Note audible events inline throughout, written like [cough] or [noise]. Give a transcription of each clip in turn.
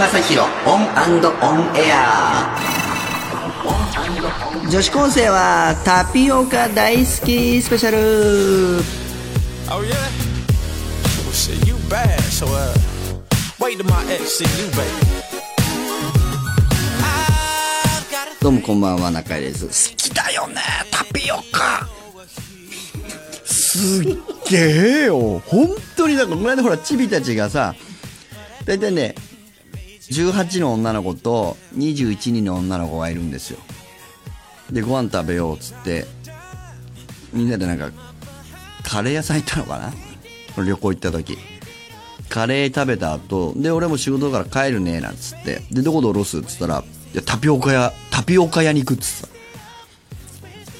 正広 ON & ON AIR。女子高生はタピオカ大好きスペシャル。Oh yeah? Well shit, you bad, so uh wait till my ex see you, baby. I've got a どうもこんばんは中居です。好きだよねタピオカ。すっげえよ。本当になんかこの間ほらチビたちがさ大体ね18の女の子と21人の女の子がいるんですよ。でご飯食べようっつってみんなでなんかカレー屋さん行ったのかな？旅行行った時。カレー食べた後で俺も仕事だから帰るねなんつってでどこで降ろすっつったらいやタピオカ屋タピオカ屋に行くっつって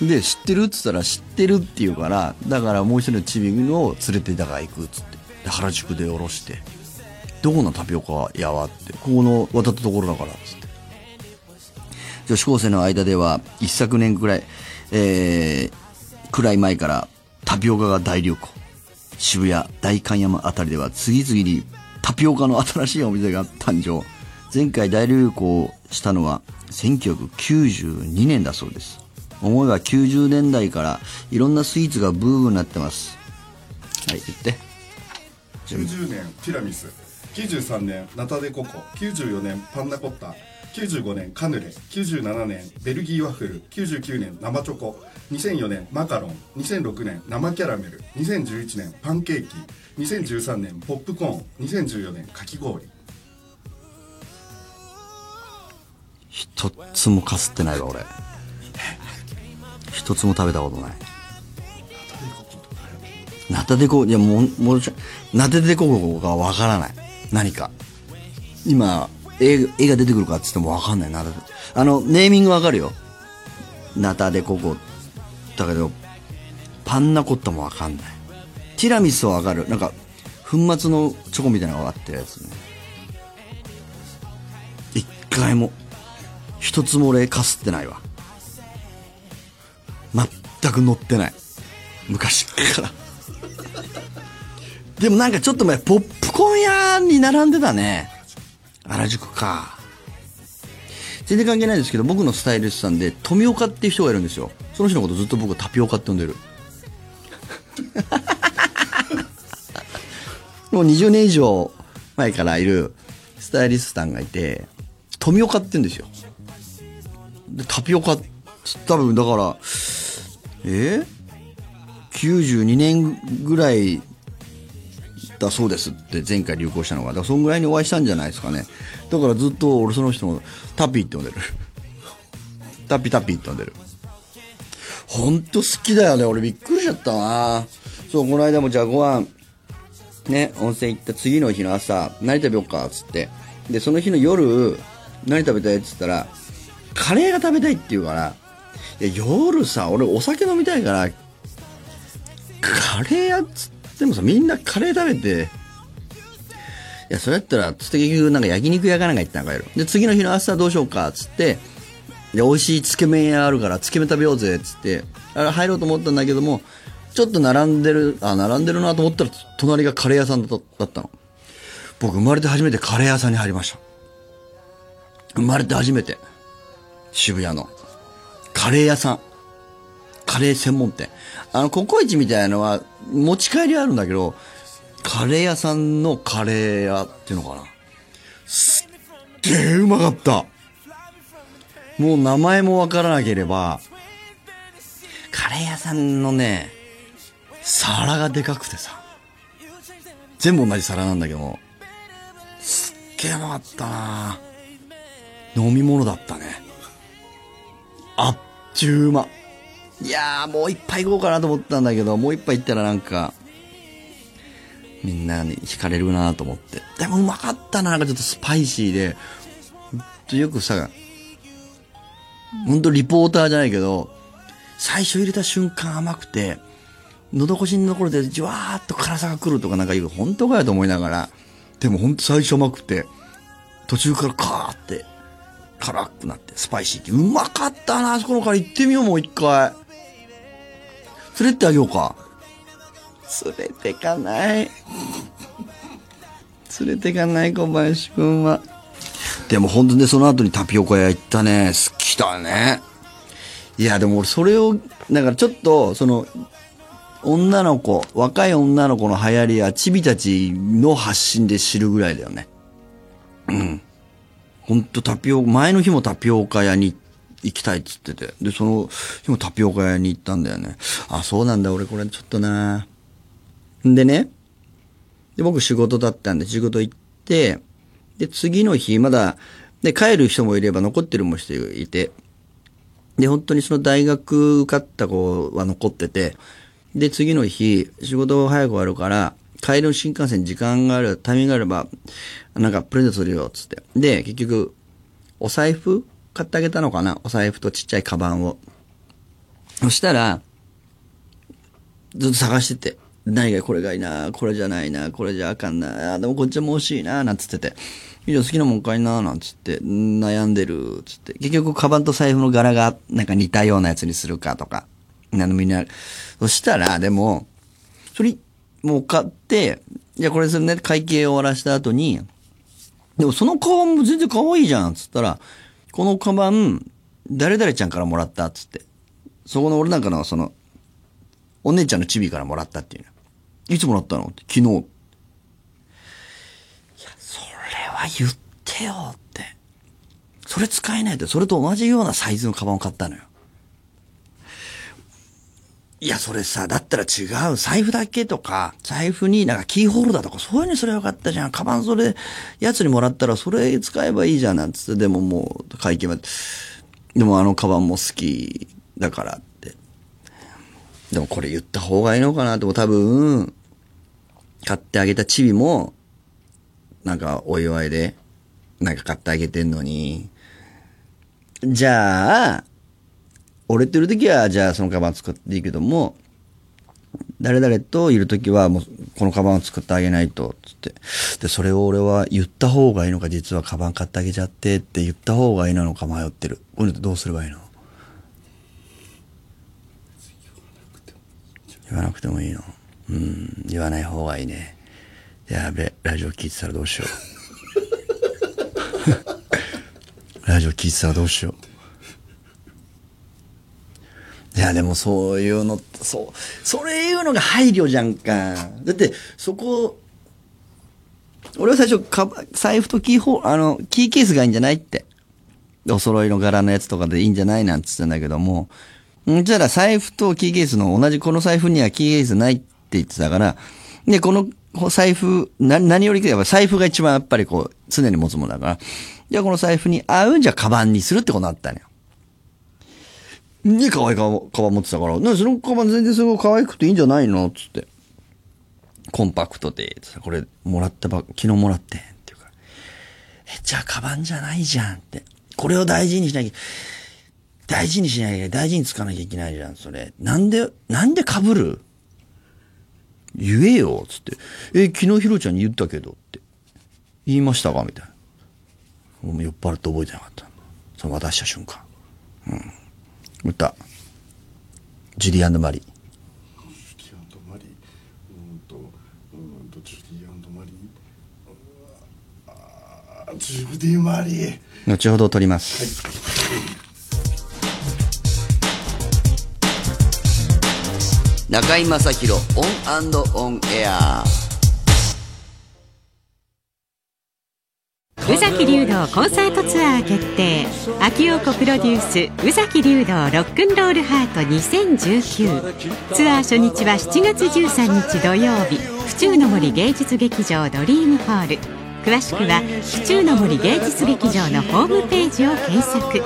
た。で知ってるっつったら知ってるって言うからだからもう一人のチビを連れてだから行くっつって。で原宿で降ろして。どこのタピオカ屋はって。ここの渡ったところだからっつって。女子高生の間では一昨年くらい、えー、くらい前からタピオカが大流行。渋谷代官山あたりでは次々にタピオカの新しいお店が誕生。前回大流行したのは1992年だそうです。思いは90年代からいろんなスイーツがブームになってます。はい言って。90年ティラミス。93年ナタデココ94年パンナコッタ95年カヌレ97年ベルギーワッフル99年生チョコ2004年マカロン2006年生キャラメル2011年パンケーキ2013年ポップコーン2014年かき氷。一つもかすってないわ俺。一つも食べたことない。ナタデコいやもうもうナタデココがわからない何か。今絵絵が出てくるかっつってもわかんないナタデあのネーミングわかるよ。ナタデココ。だけどパンナコッタもわかんない。ティラミスはわかる。なんか粉末のチョコみたいなのがあってるやつね。一回も一つも俺かすってないわ。全く乗ってない。昔から。でもなんかちょっと前ポップコーン屋に並んでたね。原宿か。全然関係ないですけど僕のスタイリストさんで富岡っていう人がいるんですよ。その人のことずっと僕はタピオカって呼んでる。[laughs] もう20年以上前からいるスタイリストさんがいて富岡って言うんですよ。でタピオカ多分だからえ？92年ぐらいだそうですって前回流行したのが。だからそんぐらいにお会いしたんじゃないですかね。だからずっと俺その人のタピーって呼んでる。タピタピって呼んでる。ほんと好きだよね。俺びっくりしちゃったな。そうこの間もじゃあご飯ね温泉行った次の日の朝何食べようかっつって。でその日の夜何食べたいっつったらカレーが食べたいって言うから。いや夜さ俺お酒飲みたいからカレー屋っつってでもさみんなカレー食べていやそれやったらつって結局なんか焼肉屋かなんか行ったんかやろで次の日の朝どうしようかっつってで美味しいつけ麺屋あるからつけ麺食べようぜっつってあれ入ろうと思ったんだけどもちょっと並んでるあ並んでるなと思ったら隣がカレー屋さんだったの。僕生まれて初めてカレー屋さんに入りました。生まれて初めて。渋谷の。カレー屋さん。カレー専門店。あのココイチみたいなのは持ち帰りあるんだけどカレー屋さんのカレー屋っていうのかな。すっげえうまかった。もう名前もわからなければカレー屋さんのね皿がでかくてさ。全部同じ皿なんだけどもすっげえうまかったな。飲み物だったね。あっちゅう間いやーもう一杯行こうかなと思ったんだけどもう一杯行ったらなんかみんなに惹かれるなと思って。でもうまかったななんかちょっとスパイシーで。とよくさほんとリポーターじゃないけど最初入れた瞬間甘くて喉越しのところでじわーっと辛さが来るとかなんか言う本当かよと思いながらでもほんと最初甘くて途中からカーって辛くなってスパイシーって。うまかったなあそこのから行ってみようもう一回。連れてあげようか連れてかない [laughs] 連れてかない小林くんはでも本当にその後にタピオカ屋行ったね。好きだね。いや、でも俺それを、だからちょっと、その、女の子、若い女の子の流行りやチビたちの発信で知るぐらいだよね。うん。ほんとタピオカ、前の日もタピオカ屋に行行きたいっつってて。で、その日もタピオカ屋に行ったんだよね。あ、そうなんだ、俺これちょっとな。んでね、で、僕仕事だったんで仕事行って、で、次の日、まだ、で、帰る人もいれば残ってるも人いて、で、本当にその大学受かった子は残ってて、で、次の日、仕事早く終わるから、帰りの新幹線時間がある、タイミングがあれば、なんかプレゼントするよ、つって。で、結局、お財布買ってあげたのかな？お財布とちっちゃいカバンを。そしたら、ずっと探してて、何がこれがいいな、これじゃないな、これじゃあかんな、あでもこっちも欲しいな、なんつってて。以上好きなもん買いな、なんつって、悩んでる、つって。結局、カバンと財布の柄が、なんか似たようなやつにするかとか。なのみんな、そしたら、でも、それ、もう買って、じゃあこれするね、会計を終わらした後に、でもそのカバンも全然可愛いじゃん、つったら、このカバン、誰々ちゃんからもらったっ、つって。そこの俺なんかの、その、お姉ちゃんのチビからもらったっていうの。いつもらったのって、昨日。いや、それは言ってよって。それ使えないって、それと同じようなサイズのカバンを買ったのよ。いや、それさ、だったら違う。財布だけとか、財布になんかキーホルダーとか、そういうのにすればよかったじゃん。カバンそれ、やつにもらったらそれ使えばいいじゃん、なんつって。でももう、会計まで。でもあのカバンも好きだからって。でもこれ言った方がいいのかなって、多分、買ってあげたチビも、なんかお祝いで、なんか買ってあげてんのに、じゃあ、俺といるときは、じゃあそのカバン使っていいけども、誰々といるときは、もう、このカバンを作ってあげないと、つって。で、それを俺は言った方がいいのか、実はカバン買ってあげちゃってって言った方がいいのか迷ってる。これどうすればいいの？言わなくてもいいのうん、言わない方がいいね。やべ、ラジオ聞いてたらどうしよう。ラジオ聞いてたらどうしよう。いや、でもそういうの、そう、それいうのが配慮じゃんか。だって、そこ、俺は最初、か財布とキーホあの、キーケースがいいんじゃないって。お揃いの柄のやつとかでいいんじゃないなんつってんだけども、んじゃあ財布とキーケースの同じこの財布にはキーケースないって言ってたから、で、この財布、な、何よりやっぱ財布が一番やっぱりこう、常に持つものだから、じゃあこの財布に合うんじゃカバンにするってことになったのよ。ね、可愛いカバン持ってたから、なそのカバン全然すごい可愛くていいんじゃないの？つって。コンパクトで、これもらったば、昨日もらってって言うか。え、じゃあカバンじゃないじゃんって。これを大事にしなきゃ、大事にしなきゃ、大事につかなきゃいけないじゃん、それ。なんで、なんで被る？言えよ、つって。え、昨日ひろちゃんに言ったけどって。言いましたか？みたいな。もう酔っ払って覚えてなかった。その渡した瞬間。うん。歌。ジュディマリー。マリーうんとうんとジュディマリーあージュディマリー後ほど撮ります。中居正広オンオンエア崎竜道コンサートツアー決定。秋陽子プロデュース宇崎竜道ロックンロールハート2019ツアー初日は7月13日土曜日。府中の森芸術劇場ドリームホール。詳しくは府中の森芸術劇場のホームページを検索。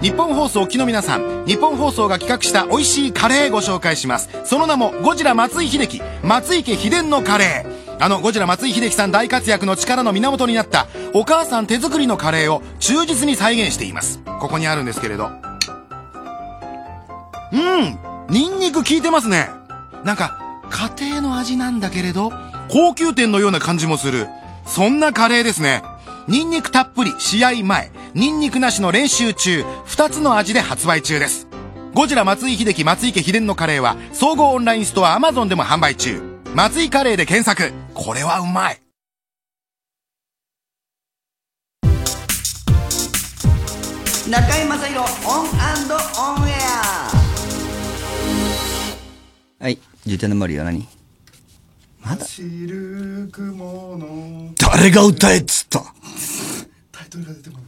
日本放送機の皆さん日本放送が企画した美味しいカレーご紹介します。その名もゴジラ松井秀喜。松井家秘伝のカレー。あのゴジラ松井秀喜さん大活躍の力の源になったお母さん手作りのカレーを忠実に再現しています。ここにあるんですけれど。うんニンニク効いてますね。なんか家庭の味なんだけれど高級店のような感じもする。そんなカレーですね。ニンニクたっぷり試合前ニンニクなしの練習中2つの味で発売中です。ゴジラ松井秀喜松井家秘伝のカレーは総合オンラインストア Amazon でも販売中。松井カレーで検索。これはうまい。中居正広 ON & ON AIR。はいジュディマリは何？まだ？誰が歌えっつった？タイトルが出てこない。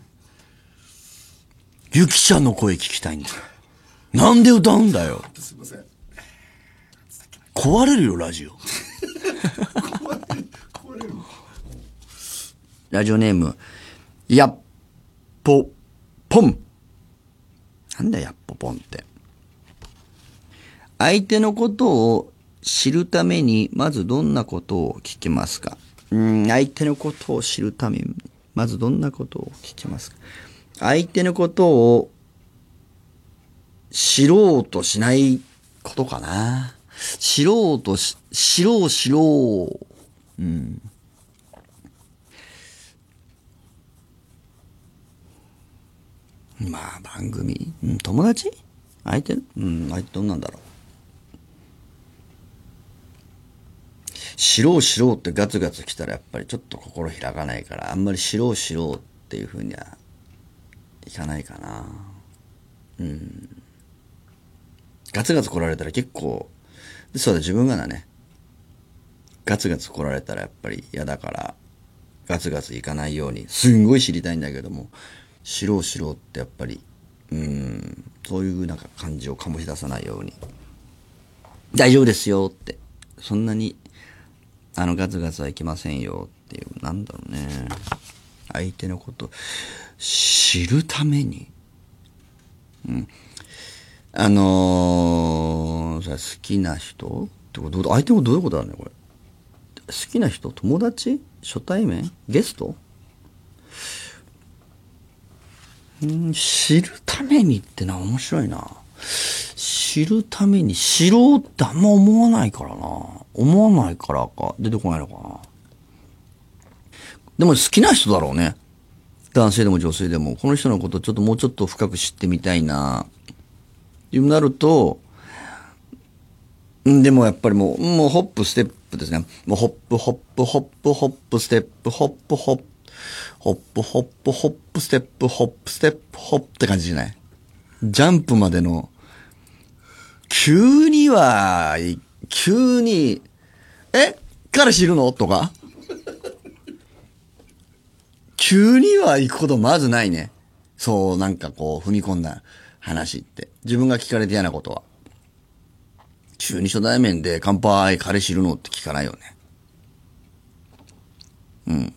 ゆきちゃんの声聞きたいんだよ。なんで歌うんだよ。壊れるよラジオ。[laughs] ラジオネーム、やっぽ、ぽん。なんだやっぽぽんって。相手のことを知るために、まずどんなことを聞きますか？うん、相手のことを知るために、まずどんなことを聞きますか？相手のことを知ろうとしないことかな。知ろうとし、知ろう知ろう。うんまあ、番組、うん、友達？相手？うん、相手どんなんだろう。知ろう知ろうってガツガツ来たらやっぱりちょっと心開かないから、あんまり知ろう知ろうっていうふうにはいかないかな。うん。ガツガツ来られたら結構、でそうだ、自分がだね、ガツガツ来られたらやっぱり嫌だから、ガツガツいかないように、すんごい知りたいんだけども、知ろう知ろうってやっぱり、うん、そういうなんか感じを醸し出さないように、大丈夫ですよって、そんなに、あの、ガツガツはいきませんよっていう、なんだろうね。相手のこと、知るために、うん。あのー、好きな人？ってこと、相手もどういうことだね、これ。好きな人？友達？初対面？ゲスト？うん知るためにってな、面白いな。知るために、知ろうってあんま思わないからな。思わないからか、出てこないのかな。でも好きな人だろうね。男性でも女性でも、この人のことちょっともうちょっと深く知ってみたいな。いうなると、でもやっぱりもう、もうホップステップですね。もうホップホップホップホップステップホップホップホップホップホップステップホップステップホップって感じじゃない？ジャンプまでの、急には、急に、え彼氏いるの？とか急には行くことまずないね。そう、なんかこう、踏み込んだ話って。自分が聞かれて嫌なことは。急に初対面で乾杯、彼氏いるのって聞かないよね。うん。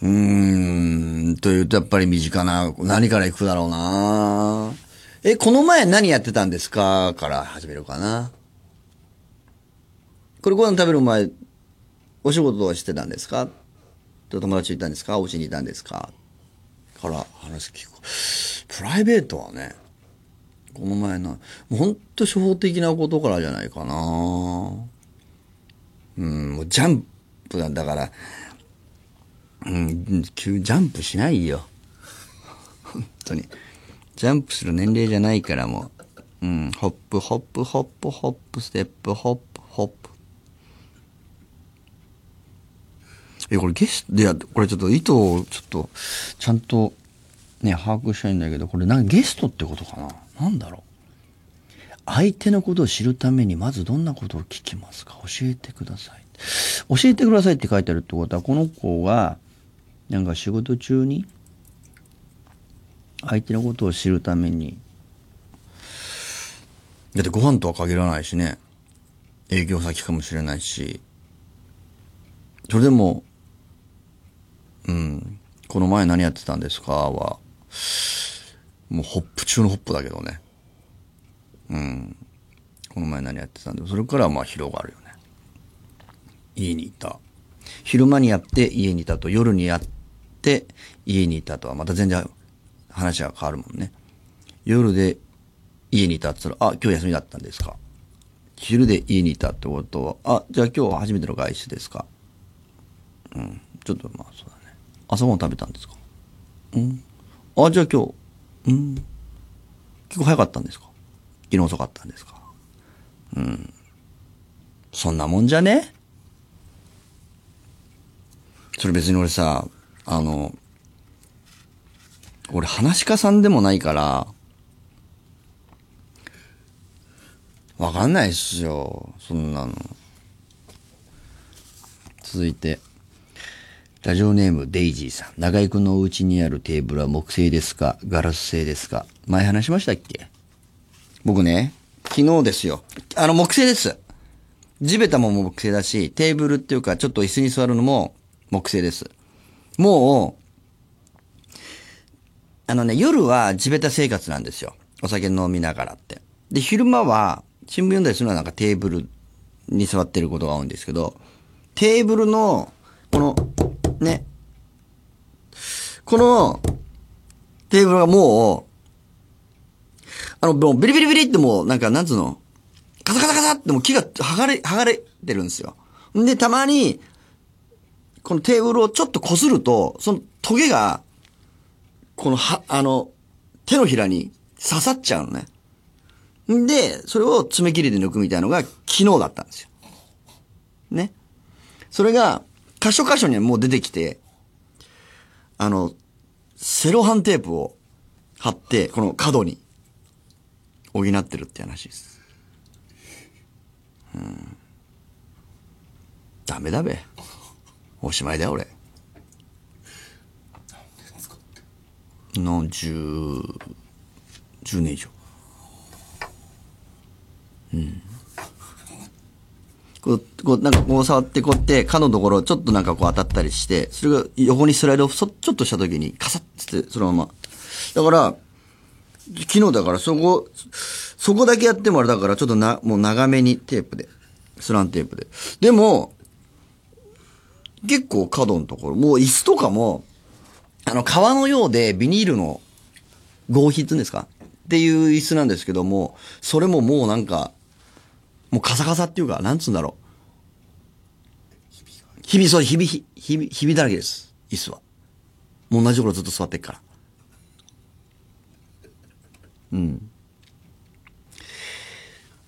うーん、というとやっぱり身近な、何から行くだろうなえ、この前何やってたんですか？から始めるかな。これご飯食べる前、お仕事はしてたんですか？と友達いたんですか？お家にいたんですか？から話聞く。プライベートはね、この前な、もうほんと初歩的なことからじゃないかなうん、もうジャンプなんだから、うん、急ジャンプしないよ。本当に。ジャンプする年齢じゃないからもう。うん、ホップ、ホップ、ホップ、ホップ、ステップ、ホップ、ホップ。え、これゲスト、いや、これちょっと意図をちょっと、ちゃんとね、把握したいんだけど、これなんかゲストってことかななんだろう相手のことを知るためにまずどんなことを聞きますか？教えてください。教えてくださいって書いてあるってことは、この子が、なんか仕事中に、相手のことを知るために、だってご飯とは限らないしね、営業先かもしれないし、それでも、うん、この前何やってたんですか？は、もうホップ中のホップだけどね。うん。この前何やってたんで、それからはまあ広がるよね。家にいた。昼間にやって家にいたと、夜にやって家にいたとはまた全然話が変わるもんね。夜で家にいたって言ったら、あ、今日休みだったんですか。昼で家にいたってことは、あ、じゃあ今日は初めての外出ですか。うん。ちょっとまあそうだ。朝ごはん食べたんですか？うん。あ、じゃあ今日、うん。結構早かったんですか？昨日遅かったんですか？うん。そんなもんじゃね？それ別に俺さ、あの、俺、話し家さんでもないから、わかんないっすよ。そんなの。続いて、ラジオネームデイジーさん。中井くんのお家にあるテーブルは木製ですか？ガラス製ですか？前話しましたっけ？僕ね、昨日ですよ。あの、木製です。地べたも木製だし、テーブルっていうか、ちょっと椅子に座るのも木製です。もう、あのね、夜は地べた生活なんですよ。お酒飲みながらって。で、昼間は、新聞読んだりするのはなんかテーブルに座ってることが多いんですけど、テーブルの、この、ね、この、テーブルがもう、あの、もうビリビリビリってもう、なんか、なんつうの、カサカサカサってもう木が剥がれ、剥がれてるんですよ。で、たまに、このテーブルをちょっと擦ると、そのトゲが、このは、あの、手のひらに刺さっちゃうのね。んで、それを爪切りで抜くみたいのが昨日だったんですよ。ね。それが、箇所箇所にはもう出てきて、あの、セロハンテープを貼って、この角に補ってるって話です。うん。ダメだべ。おしまいだよ、俺。の、十、十年以上。こう、こう、なんかこう触ってこうって、角のところちょっとなんかこう当たったりして、それが横にスライドをそちょっとした時にカサッつって、そのまま。だから、昨日だからそこ、そこだけやってもあれだから、ちょっとな、もう長めにテープで。スランテープで。でも、結構角のところ、もう椅子とかも、あの、革のようでビニールの合皮って言うんですか？っていう椅子なんですけども、それももうなんか、もうカサカサっていうか、なんつうんだろう。日々、そう、日々、日々、日々だらけです。椅子は。もう同じところずっと座ってっから。うん。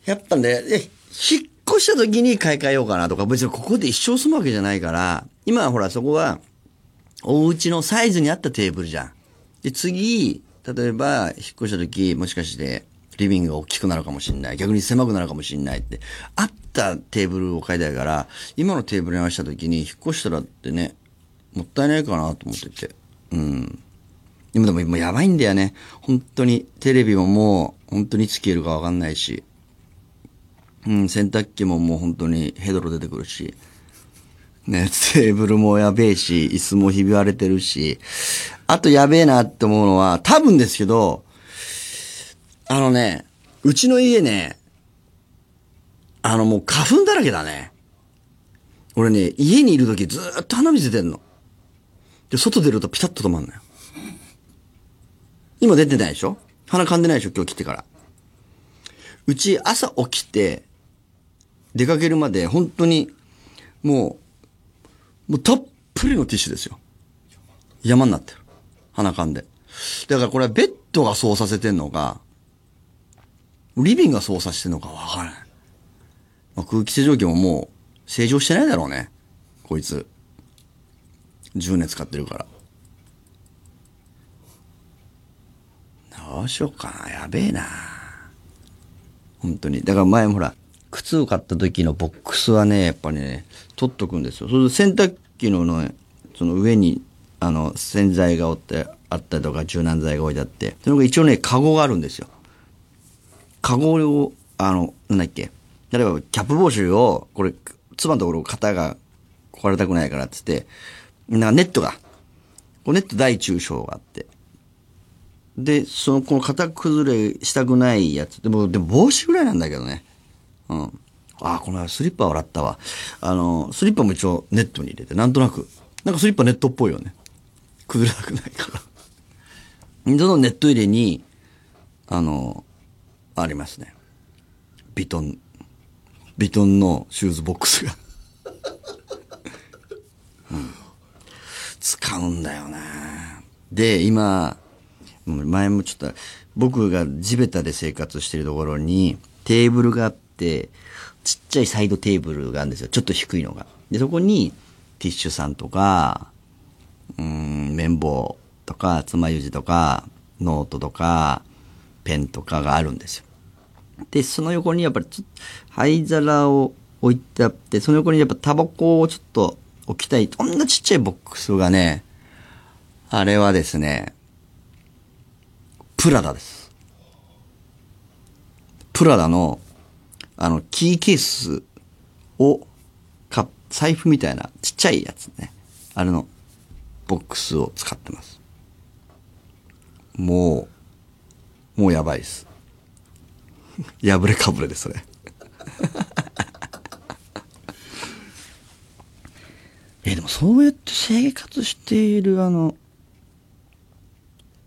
やっぱね、え、引っ越した時に買い替えようかなとか、別にここで一生住むわけじゃないから、今はほらそこは、お家のサイズに合ったテーブルじゃん。で、次、例えば、引っ越した時、もしかして、リビングが大きくなるかもしれない。逆に狭くなるかもしれないって。あったテーブルを買いたいから、今のテーブルに合わせた時に、引っ越したらってね、もったいないかなと思ってて。うん。今でももうやばいんだよね。本当に。テレビももう、本当にいつ消えるかわかんないし。うん、洗濯機ももう本当にヘドロ出てくるし。ね、テーブルもやべえし、椅子もひび割れてるし。あとやべえなって思うのは、多分ですけど、あのね、うちの家ね、あのもう花粉だらけだね。俺ね、家にいる時ずーっと鼻水出てんの。で、外出るとピタッと止まんのよ。今出てないでしょ？鼻噛んでないでしょ？今日来てから。うち朝起きて、出かけるまで本当に、もう、もうたっぷりのティッシュですよ。山になってる。鼻噛んで。だからこれはベッドがそうさせてんのか、リビングが操作してんのかわからない。まあ、空気清浄機ももう正常してないだろうね。こいつ。10年使ってるから。どうしようかな。やべえな。本当に。だから前もほら、靴を買った時のボックスはね、やっぱりね、取っとくんですよ。それで洗濯機のね、その上に、あの、洗剤が置ってあったりとか、柔軟剤が置いてあって、その一応ね、カゴがあるんですよ。カゴを、あの、なんだっけ。例えば、キャップ帽子を、これ、つばのところ、型が壊れたくないからっつって、なんかネットが、こうネット大中小があって。で、その、この型崩れしたくないやつ。でも、でも帽子ぐらいなんだけどね。うん。ああ、このスリッパ笑ったわ。あの、スリッパも一応ネットに入れて、なんとなく。なんかスリッパネットっぽいよね。崩れなくないから。そのネット入れに、あの、ありますね。ビトン、ビトンのシューズボックスが。うん。使うんだよなで、今、前もちょっと、僕が地べたで生活してるところに、テーブルがあって、ちっちゃいサイドテーブルがあるんですよ。ちょっと低いのが。で、そこに、ティッシュさんとか、うん、綿棒とか、爪楊枝とか、ノートとか、ペンとかがあるんですよ。で、その横にやっぱりちょっと灰皿を置いてあって、その横にやっぱタバコをちょっと置きたい。こんなちっちゃいボックスがね、あれはですね、プラダです。プラダの、あの、キーケースを、か、財布みたいなちっちゃいやつね。あれの、ボックスを使ってます。もう、もうやばいです。破れかぶれです、それ。え、でもそうやって生活しているあの、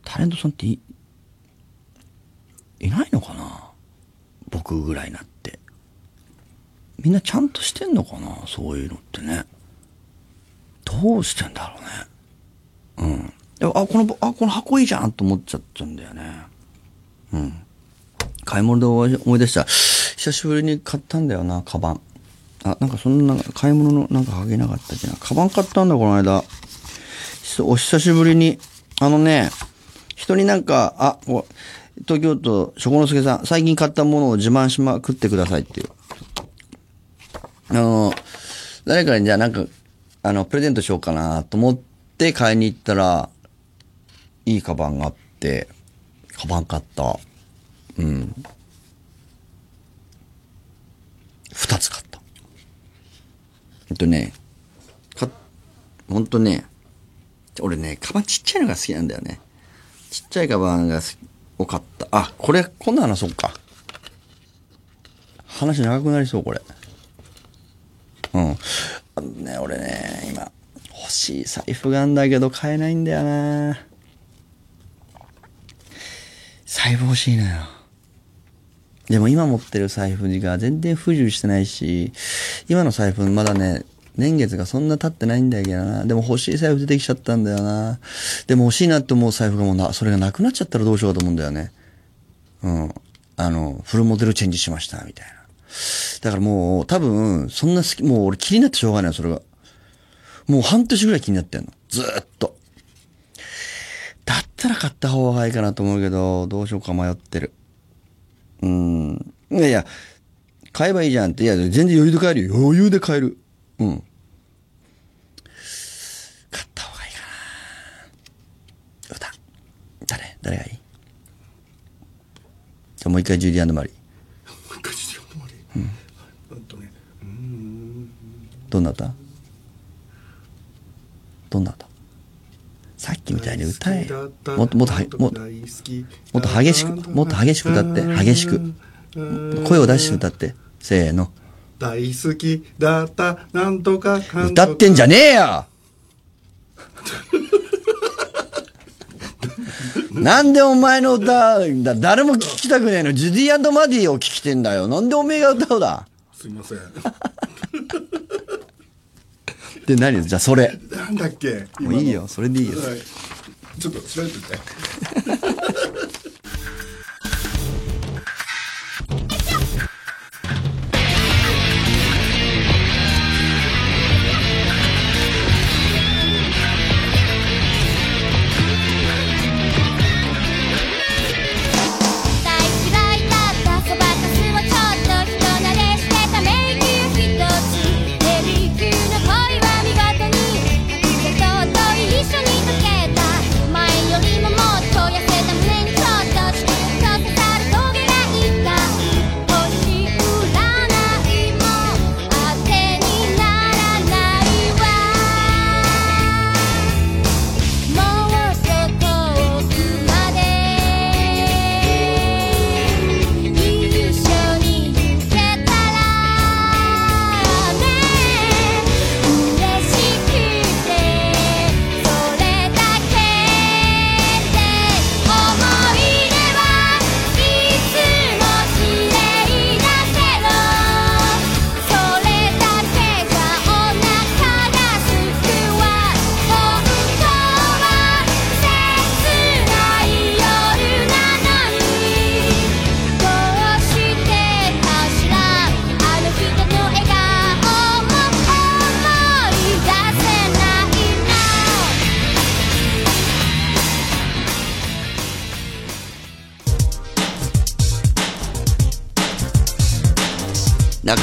タレントさんってい、いないのかな？僕ぐらいになって。みんなちゃんとしてんのかな？そういうのってね。どうしてんだろうね。うん。あ、この、あ、この箱いいじゃんと思っちゃったんだよね。うん。買い物で思い出した。久しぶりに買ったんだよな、カバン。あ、なんかそんな、買い物のなんかあげなかったっけな。カバン買ったんだ、この間。お久しぶりに。あのね、人になんか、あ、東京都、しょこのすけさん、最近買ったものを自慢しまくってくださいっていう。あの、誰かにじゃあなんか、あの、プレゼントしようかなと思って買いに行ったら、いいカバンがあって、カバン買った。うん。二つ買った。えっとね、か、ほんとね、俺ね、カバンちっちゃいのが好きなんだよね。ちっちゃいカバンが多かった。あ、これ、こんな話そうか。話長くなりそう、これ。うん。あのね、俺ね、今、欲しい財布があんだけど買えないんだよな財布欲しいのよ。でも今持ってる財布が全然不自由してないし、今の財布まだね、年月がそんな経ってないんだけどな。でも欲しい財布出てきちゃったんだよな。でも欲しいなって思う財布がもうな、それがなくなっちゃったらどうしようかと思うんだよね。うん。あの、フルモデルチェンジしました、みたいな。だからもう、多分、そんな好き、もう俺気になってしょうがないよ、それが。もう半年ぐらい気になってんの。ずっと。だったら買った方がいいかなと思うけど、どうしようか迷ってる。うーん。いやいや、買えばいいじゃんって。いや、全然余裕で買えるよ。余裕で買える。うん。買った方がいいかな。歌。誰？誰がいい？じゃあもう一回ジュディマリー。もう一回ジュディマリー？うん。とね、うーん。どんな歌？どんな歌？きみたいに歌えよ。もっともっとは、もっと、もっと激しくもっと激しく歌って激しく声を出して歌って。せーの。大好きだったなんとか歌かってんじゃねえよ [laughs] なんでお前の歌、だ誰も聞きたくねえの？ジュディマディを聞きてんだよ。なんでおめえが歌うだ？すいません [laughs] で、何？じゃあそれ。なんだっけ？もういいよ。それでいいよ。はいちょっと調べてみて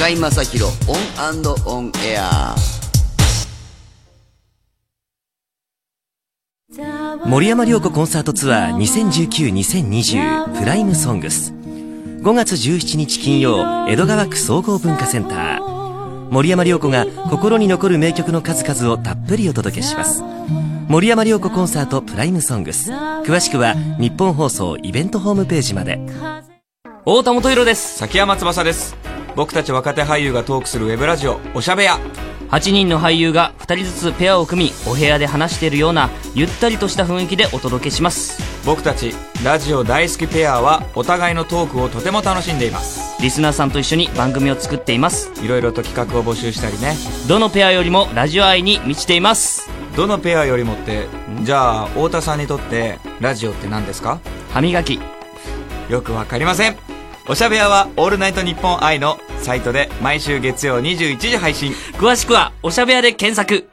中居正広 ON & ON AIR。森山良子コンサートツアー2019-2020 Prime Songs。5月17日金曜江戸川区総合文化センター。森山良子が心に残る名曲の数々をたっぷりお届けします。森山良子コンサート Prime Songs。詳しくはニッポン放送イベントホームページまで。太田元博です。崎山翼です僕たち若手俳優がトークするウェブラジオおしゃべや。8人の俳優が2人ずつペアを組みお部屋で話しているようなゆったりとした雰囲気でお届けします。僕たちラジオ大好きペアはお互いのトークをとても楽しんでいます。リスナーさんと一緒に番組を作っています。いろいろと企画を募集したりね。どのペアよりもラジオ愛に満ちています。どのペアよりもってじゃあ太田さんにとってラジオって何ですか？歯磨き。よくわかりませんおしゃべやはオールナイトニッポン愛のサイトで毎週月曜21時配信詳しくはおしゃべやで検索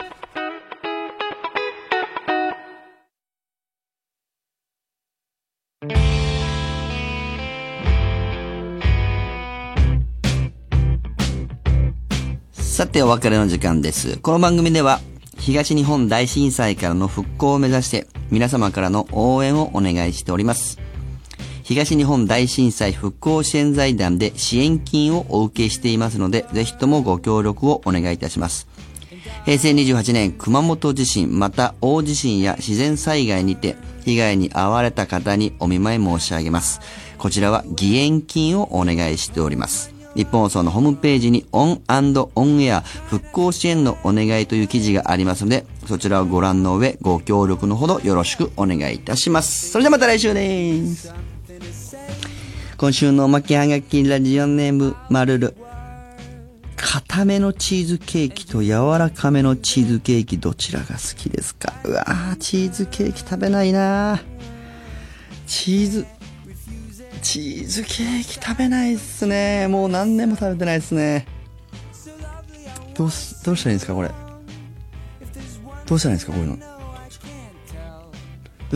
さてお別れの時間です。この番組では東日本大震災からの復興を目指して皆様からの応援をお願いしております。東日本大震災復興支援財団で支援金をお受けしていますので、ぜひともご協力をお願いいたします。平成28年熊本地震また大地震や自然災害にて被害に遭われた方にお見舞い申し上げます。こちらは義援金をお願いしております。ニッポン放送のホームページに ON & ON AIR 復興支援のお願いという記事がありますので、そちらをご覧の上ご協力のほどよろしくお願いいたします。それではまた来週です。今週のおまけはがきラジオネームまるる。固めのチーズケーキと柔らかめのチーズケーキどちらが好きですか？うわーチーズケーキ食べないな。チーズチーズケーキ食べないっすね。もう何年も食べてないっすね。どうすどうしたらいいんですかこれ？どうしたらいいんですかこういうの？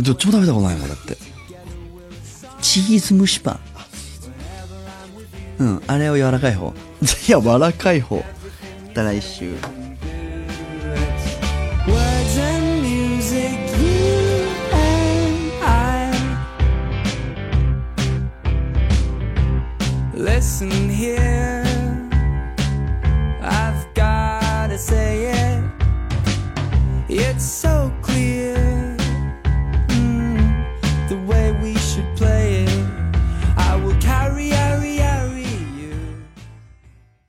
どっちも食べたことないもんだって。チーズ蒸しパン。うん、あれを柔らかい方。[laughs] 柔らかい方。また来週。